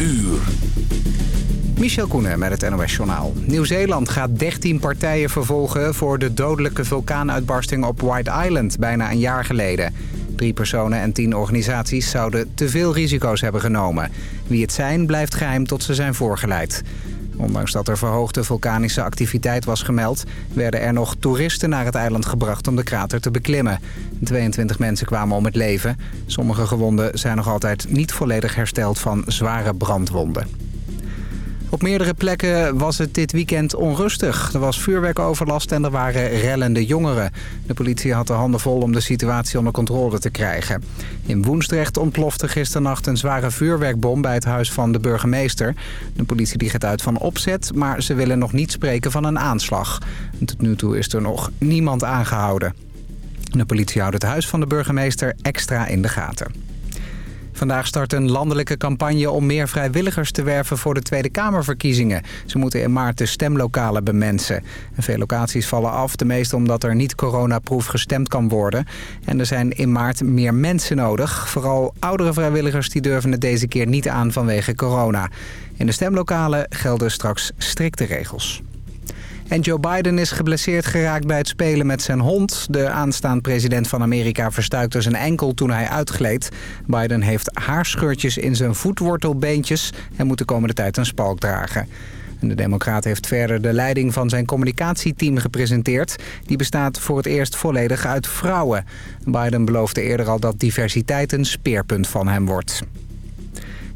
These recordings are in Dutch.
uur. Michel Koenen met het NOS-journaal. Nieuw-Zeeland gaat 13 partijen vervolgen voor de dodelijke vulkaanuitbarsting op White Island bijna een jaar geleden. Drie personen en tien organisaties zouden te veel risico's hebben genomen. Wie het zijn blijft geheim tot ze zijn voorgeleid. Ondanks dat er verhoogde vulkanische activiteit was gemeld... werden er nog toeristen naar het eiland gebracht om de krater te beklimmen. 22 mensen kwamen om het leven. Sommige gewonden zijn nog altijd niet volledig hersteld van zware brandwonden. Op meerdere plekken was het dit weekend onrustig. Er was vuurwerkoverlast en er waren rellende jongeren. De politie had de handen vol om de situatie onder controle te krijgen. In Woensdrecht ontplofte gisternacht een zware vuurwerkbom bij het huis van de burgemeester. De politie die gaat uit van opzet, maar ze willen nog niet spreken van een aanslag. tot nu toe is er nog niemand aangehouden. De politie houdt het huis van de burgemeester extra in de gaten. Vandaag start een landelijke campagne om meer vrijwilligers te werven voor de Tweede Kamerverkiezingen. Ze moeten in maart de stemlokalen bemensen. En veel locaties vallen af, de meeste omdat er niet coronaproef gestemd kan worden. En er zijn in maart meer mensen nodig. Vooral oudere vrijwilligers die durven het deze keer niet aan vanwege corona. In de stemlokalen gelden straks strikte regels. En Joe Biden is geblesseerd geraakt bij het spelen met zijn hond. De aanstaand president van Amerika verstuikte zijn enkel toen hij uitgleed. Biden heeft haarscheurtjes in zijn voetwortelbeentjes... en moet de komende tijd een spalk dragen. de democraat heeft verder de leiding van zijn communicatieteam gepresenteerd. Die bestaat voor het eerst volledig uit vrouwen. Biden beloofde eerder al dat diversiteit een speerpunt van hem wordt.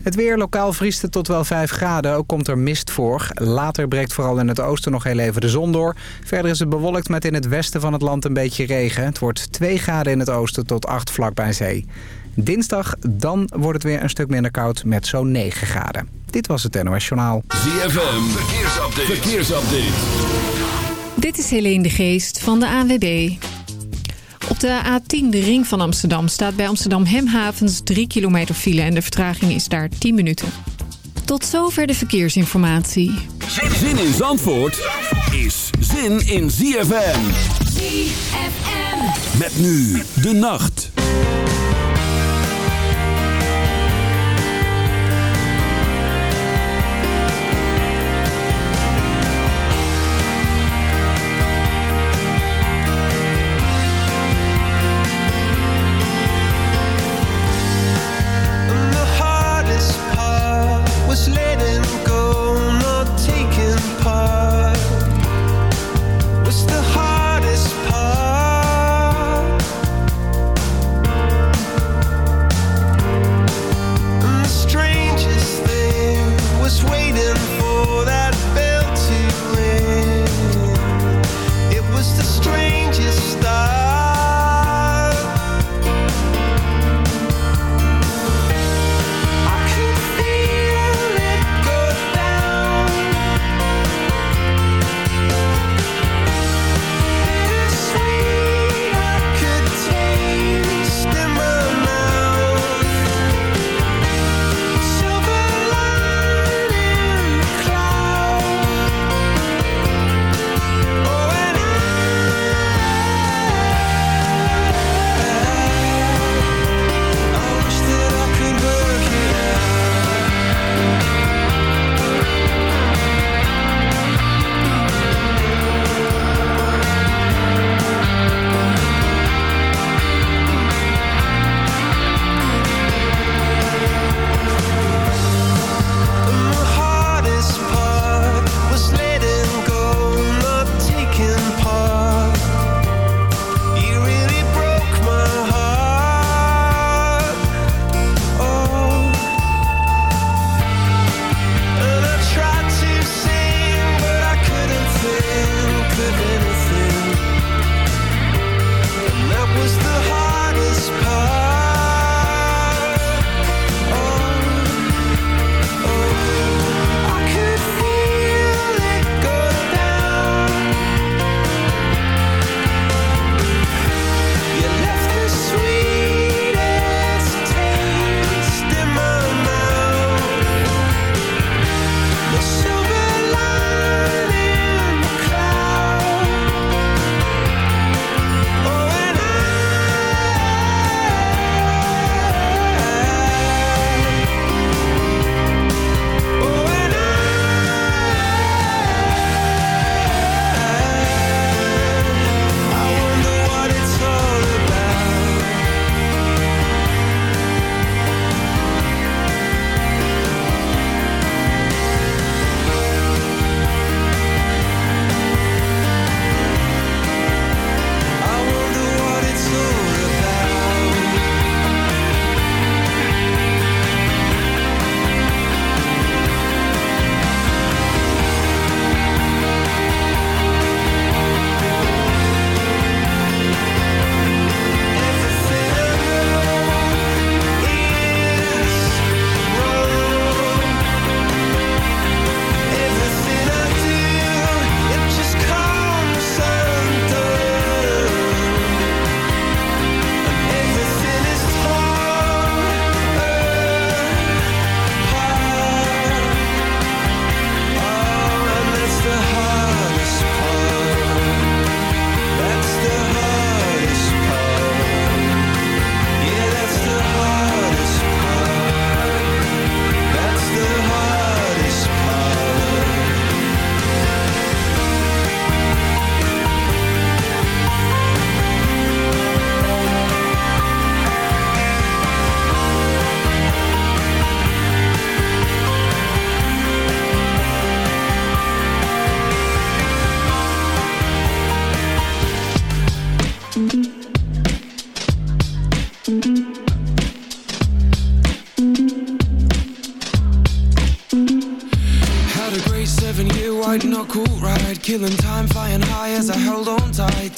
Het weer lokaal vriest het tot wel 5 graden. Ook komt er mist voor. Later breekt vooral in het oosten nog heel even de zon door. Verder is het bewolkt met in het westen van het land een beetje regen. Het wordt 2 graden in het oosten tot 8 vlak bij zee. Dinsdag, dan wordt het weer een stuk minder koud met zo'n 9 graden. Dit was het NOS Journaal. ZFM, verkeersupdate. verkeersupdate. Dit is Helene de Geest van de ANWB. Op de A10, de ring van Amsterdam, staat bij Amsterdam Hemhavens 3 kilometer file en de vertraging is daar 10 minuten. Tot zover de verkeersinformatie. Zin in Zandvoort is zin in ZFM. ZFM. Met nu de nacht.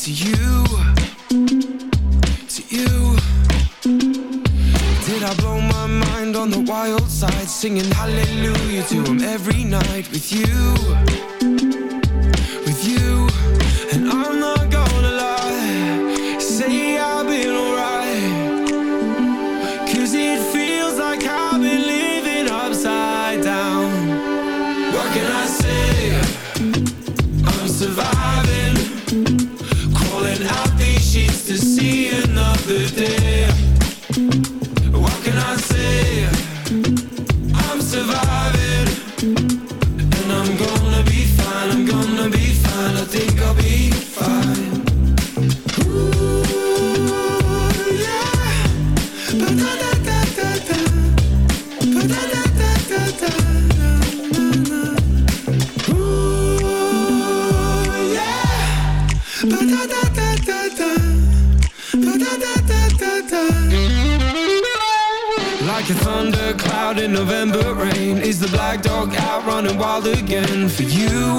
you. And I'm gonna be fine, I'm gonna be fine, I think I'll be fine. November rain. Is the black dog out running wild again? For you.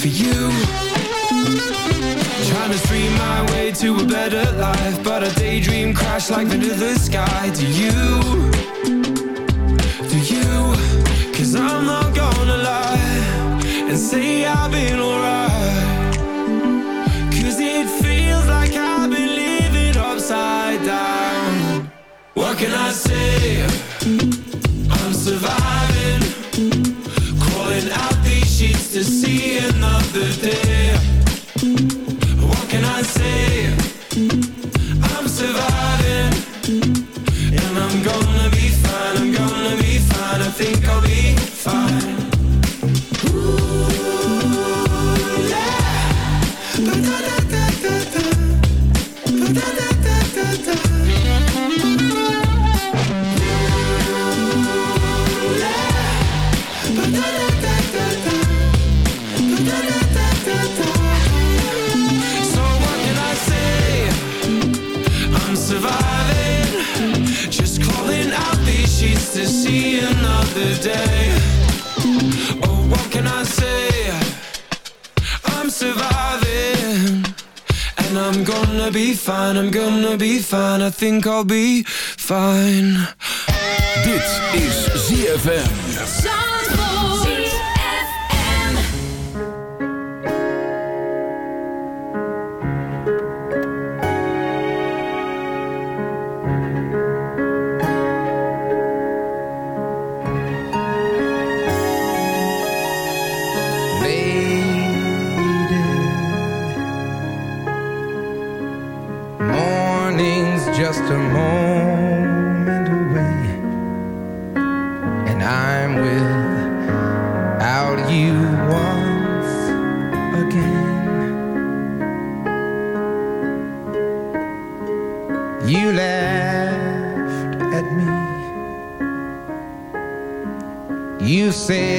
For you. Trying to stream my way to a better life But a daydream crash like into the sky. Do you? Do you? Cause I'm not gonna lie And say I've been alright. can I say? I'm surviving Crawling out these sheets to see it fine, I'm gonna be fine, I'm gonna be fine, I think I'll be fine. Dit is ZFM. Sí.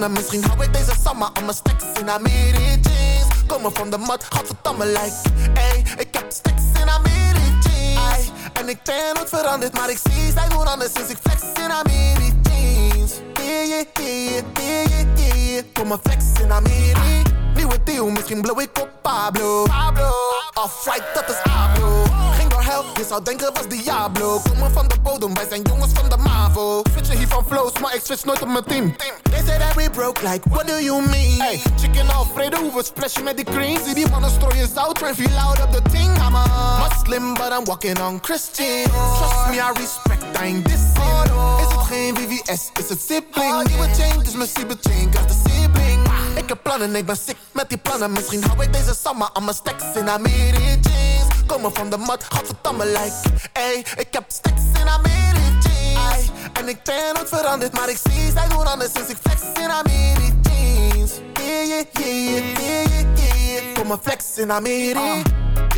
Plannen Misschien hou ik deze summer mijn stacks in Amiri jeans Komen van de mat, godverdamme like Ey, ik heb stacks in Amiri jeans. En ik ben nooit veranderd, maar ik zie zij doen anders sinds ik flex in Amiri jeans. Yeah, yeah, yeah, yeah, yeah, yeah Kom maar flex in Amiri Nieuwe deal, misschien blow ik op Pablo. Pablo. Off-white, dat is Pablo Je zou denken was Diablo. Komen van de bodem, wij zijn jongens van de MAVO. Switchen hier van flows, maar ik switch nooit op mijn team. They say that we broke, like what do you mean? Hey, chicken Alfredo, we splashen met die cream Zie die mannen strooien zout, train loud op the ting I'm a Muslim, but I'm walking on Christian. Trust me, I respect, I ain't Is het geen VVS, is het sibling? Nieuwe chain, dus mijn chain, got the sibling heb plannen, ik ben sick met die plannen. Misschien hou ik deze summer aan mijn stacks in Amiri jeans Komen van de mat, godverdamme like Ey, ik heb stacks in Amiri jeans Ay, En ik ben nooit veranderd, maar ik zie zij doen anders sinds ik flex in Amiri jeans Yeah, yeah, yeah, yeah, yeah, yeah, Kom maar flex in Amiri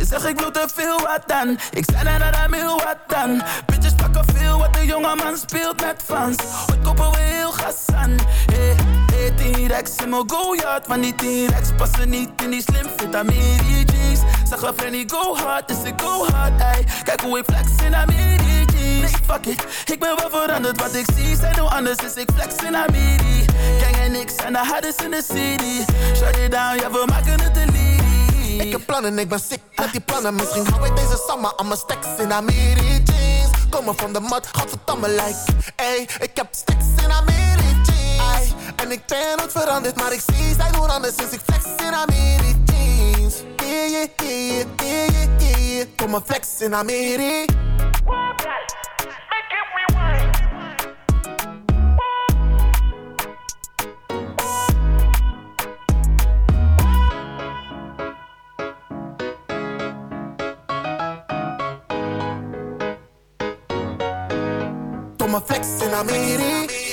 Je zegt ik wil te veel, wat dan? Ik zei dat hij wil, wat dan? Bitches pakken veel, wat de jonge man speelt met fans Ooit kopen we heel gas aan Hey, hey, T-Rex in mijn go-yard. Van die T-Rex passen niet in die slim fit Amiri jeans Zeg wel Fanny, go hard, dus ik go hard, ey. Kijk hoe ik flex in Amiri. Jeans Fuck it, ik ben wel veranderd. Wat ik zie, zijn hoe anders is. Ik flex in Amiri. Gang en ik zijn de hardest in the city. Shut it down, ja we maken het elite Ik heb plannen, ik ben sick met die plannen. Misschien hou ik deze summer aan mijn stacks in Amiri jeans Komen van de mat, godverdamme like Ey, ik heb stacks in Amiri jeans. En ik ben nooit veranderd, maar ik zie zij doen anders sinds ik flex in Amiri jeans. Yeah, yeah, yeah, yeah, Kom maar flex in Amiri Kom maar I made it.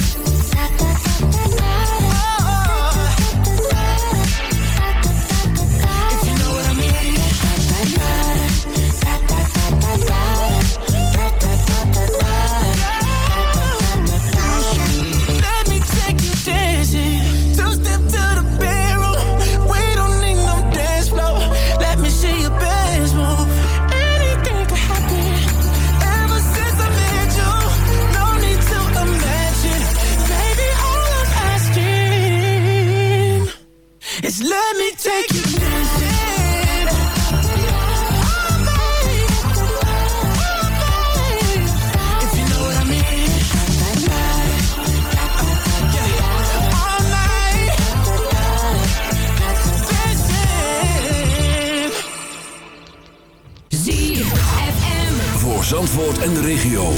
en de regio.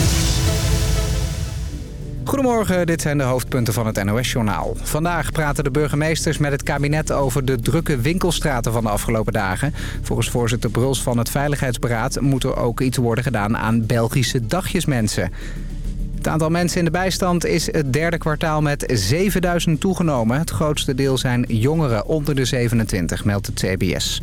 Goedemorgen, dit zijn de hoofdpunten van het NOS-journaal. Vandaag praten de burgemeesters met het kabinet over de drukke winkelstraten van de afgelopen dagen. Volgens voorzitter Bruls van het Veiligheidsberaad moet er ook iets worden gedaan aan Belgische dagjesmensen. Het aantal mensen in de bijstand is het derde kwartaal met 7000 toegenomen. Het grootste deel zijn jongeren onder de 27, meldt het CBS.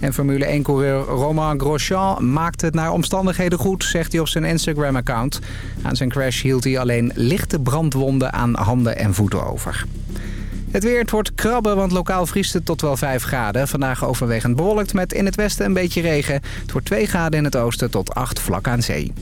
En Formule 1-coureur Romain Grosjean maakt het naar omstandigheden goed, zegt hij op zijn Instagram-account. Aan zijn crash hield hij alleen lichte brandwonden aan handen en voeten over. Het weer, het wordt krabben, want lokaal vriest het tot wel 5 graden. Vandaag overwegend bewolkt met in het westen een beetje regen. Het wordt 2 graden in het oosten tot 8 vlak aan zee.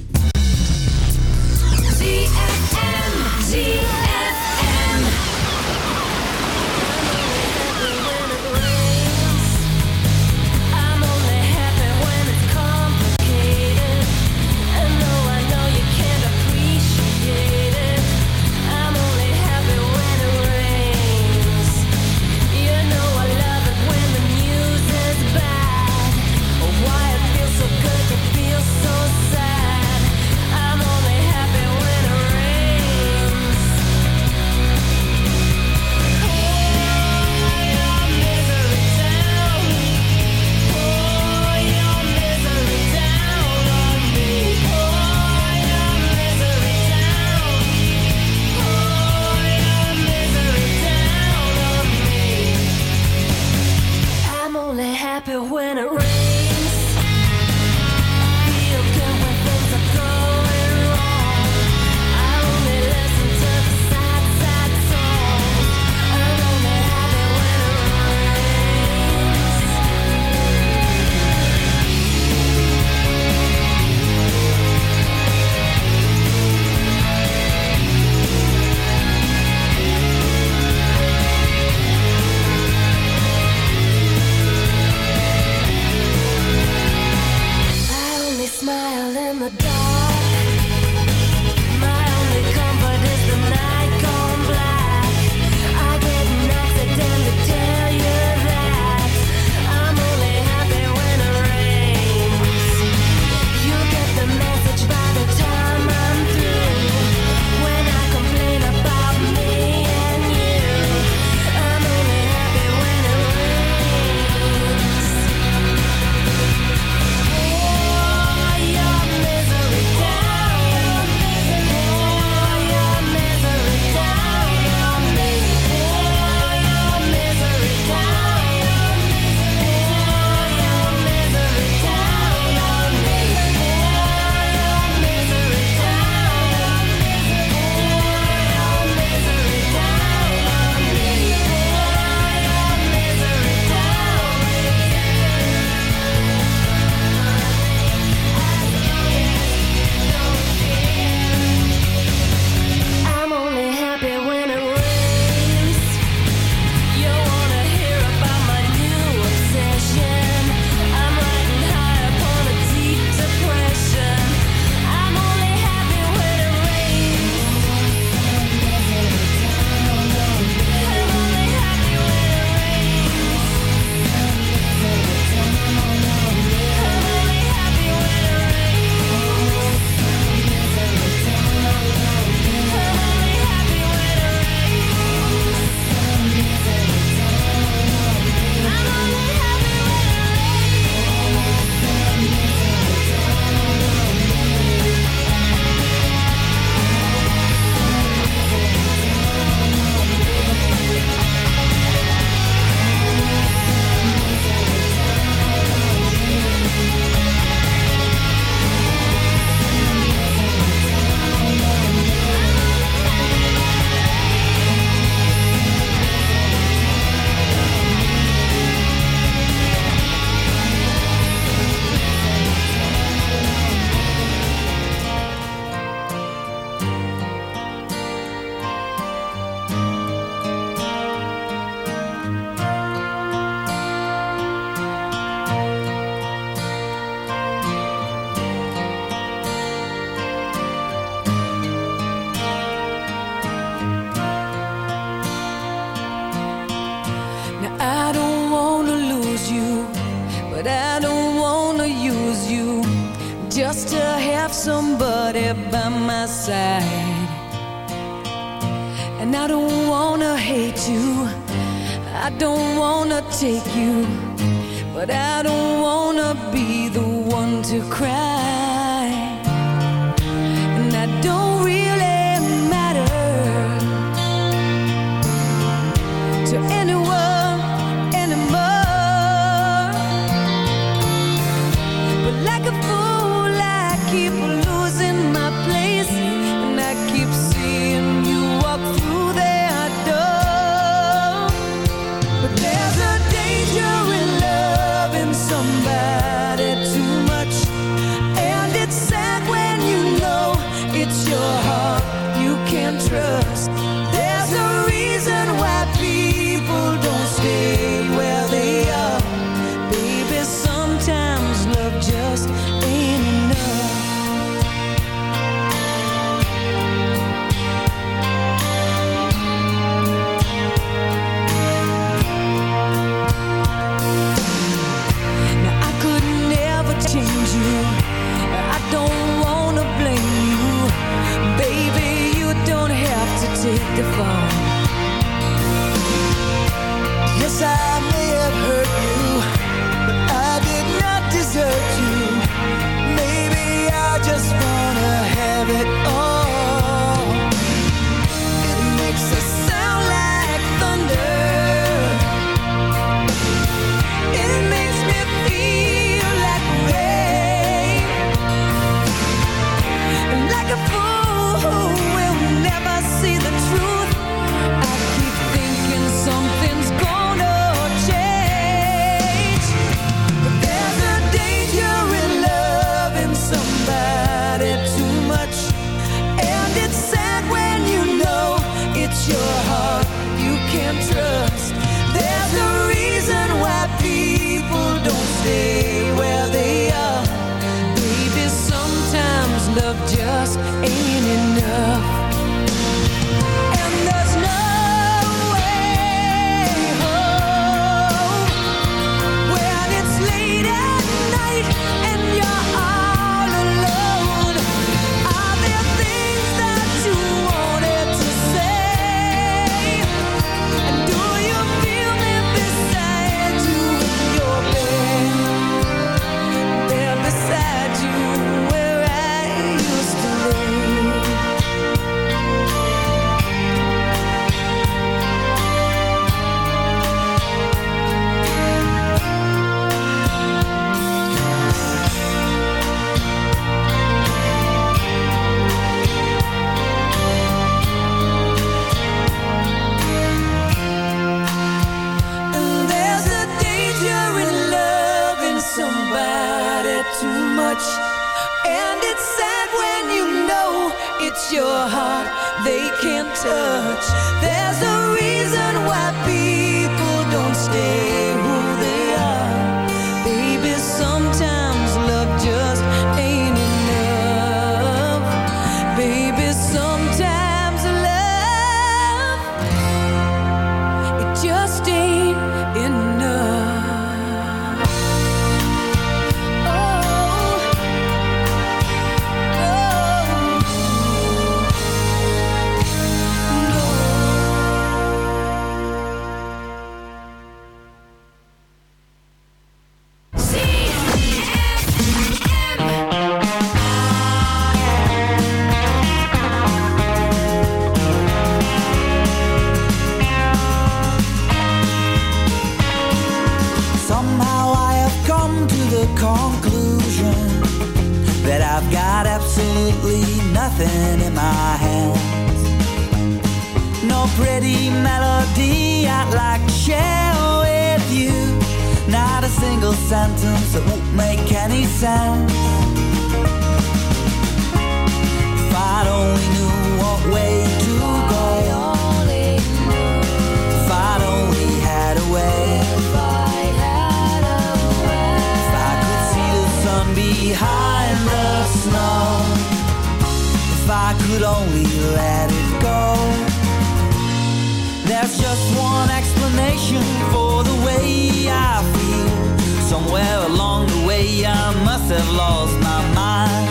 have lost my mind.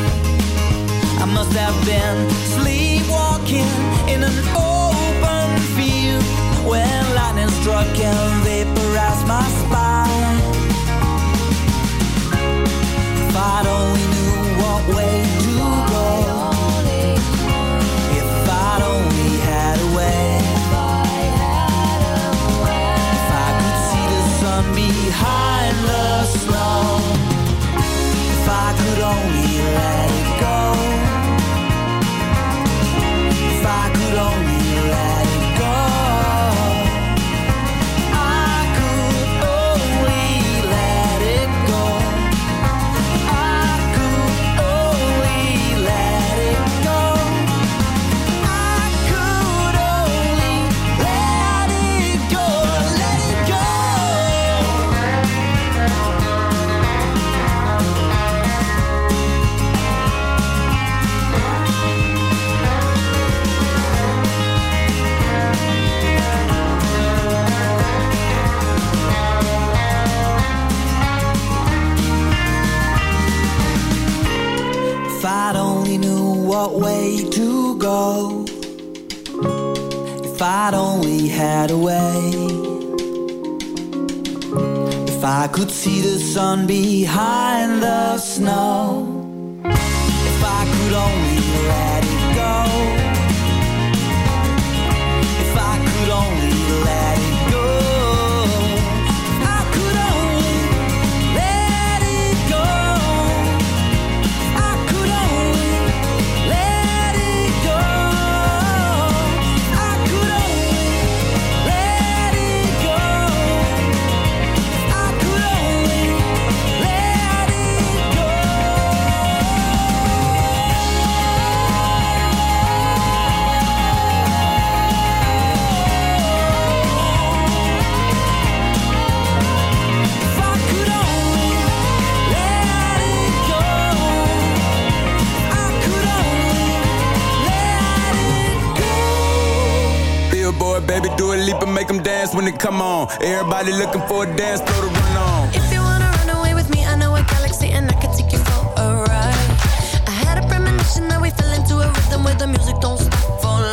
I must have been sleepwalking in an open field when lightning struck and vaporized my spine. right away. If I could see the sun behind the snow. when it come on. Everybody looking for a dance floor to run on. If you wanna run away with me, I know a galaxy and I can take you for a ride. I had a premonition that we fell into a rhythm where the music don't stop for life.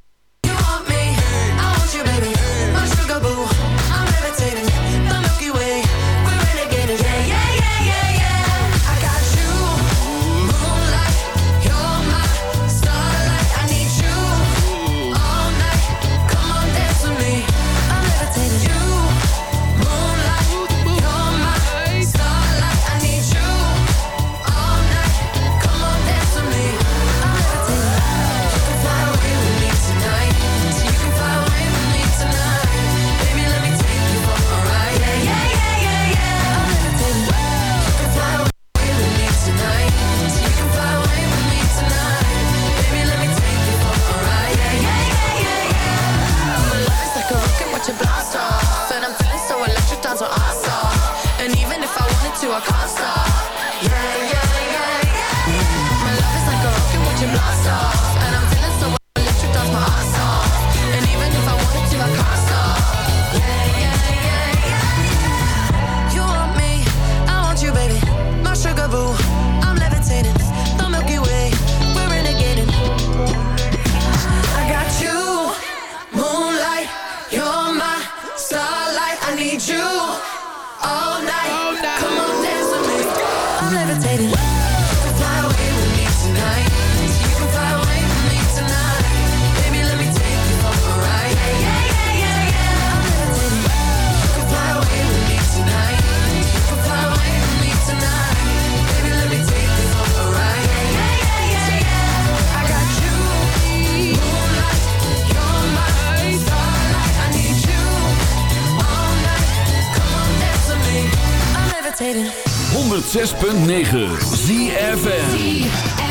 106.9 ZFN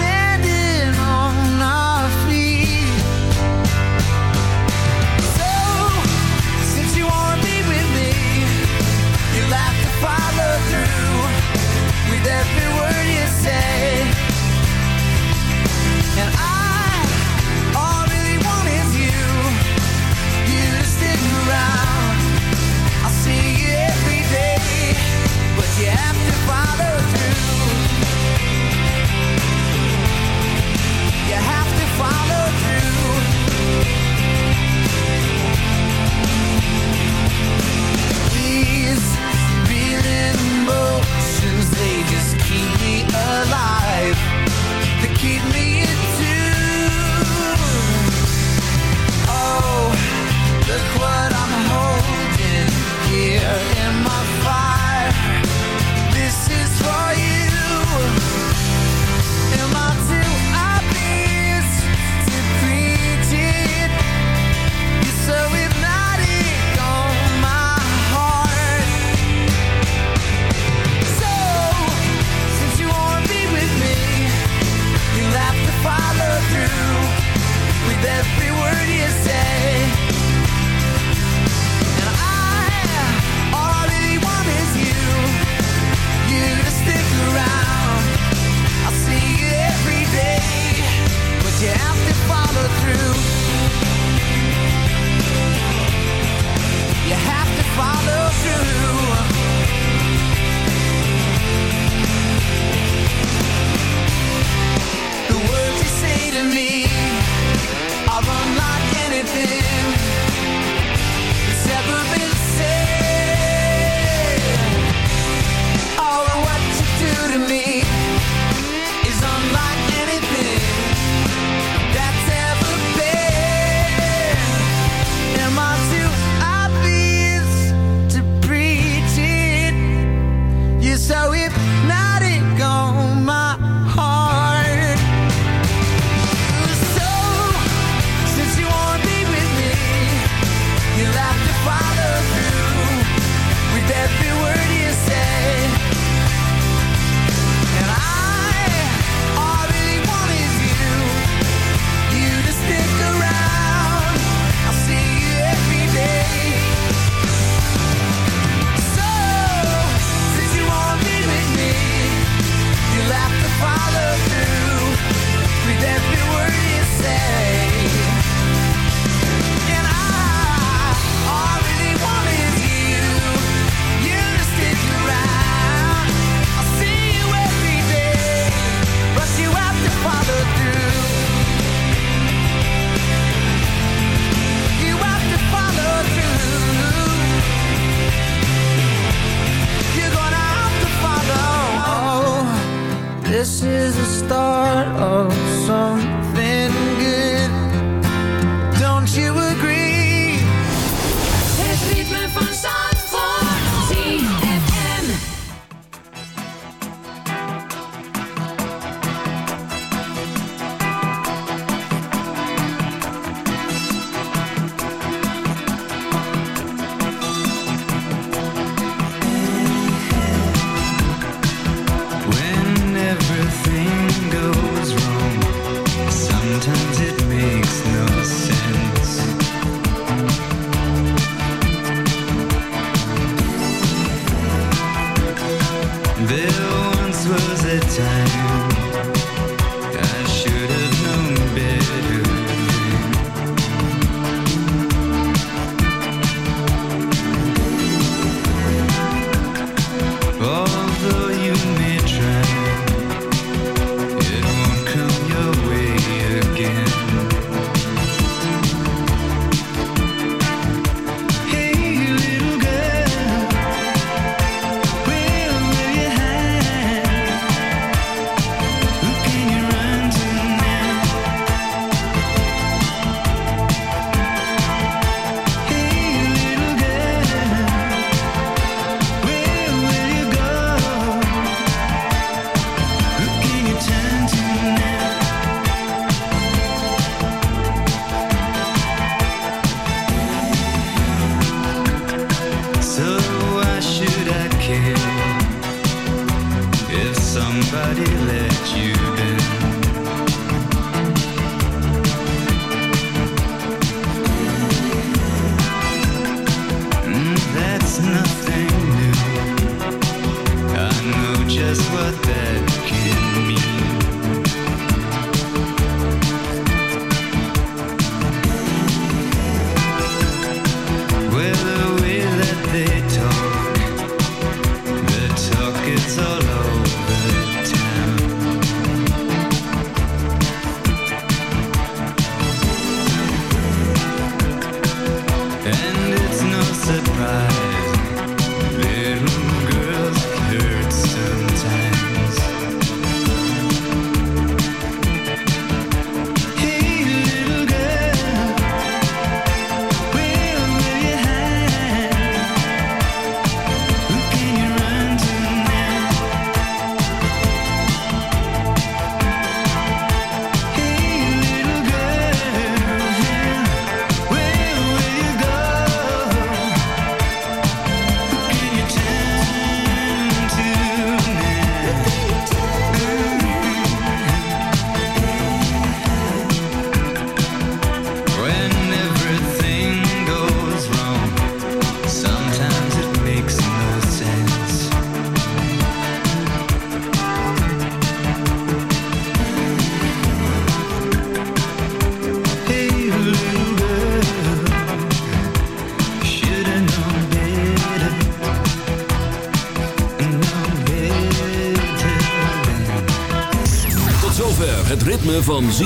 keep me is the start of something nothing new. I know just what that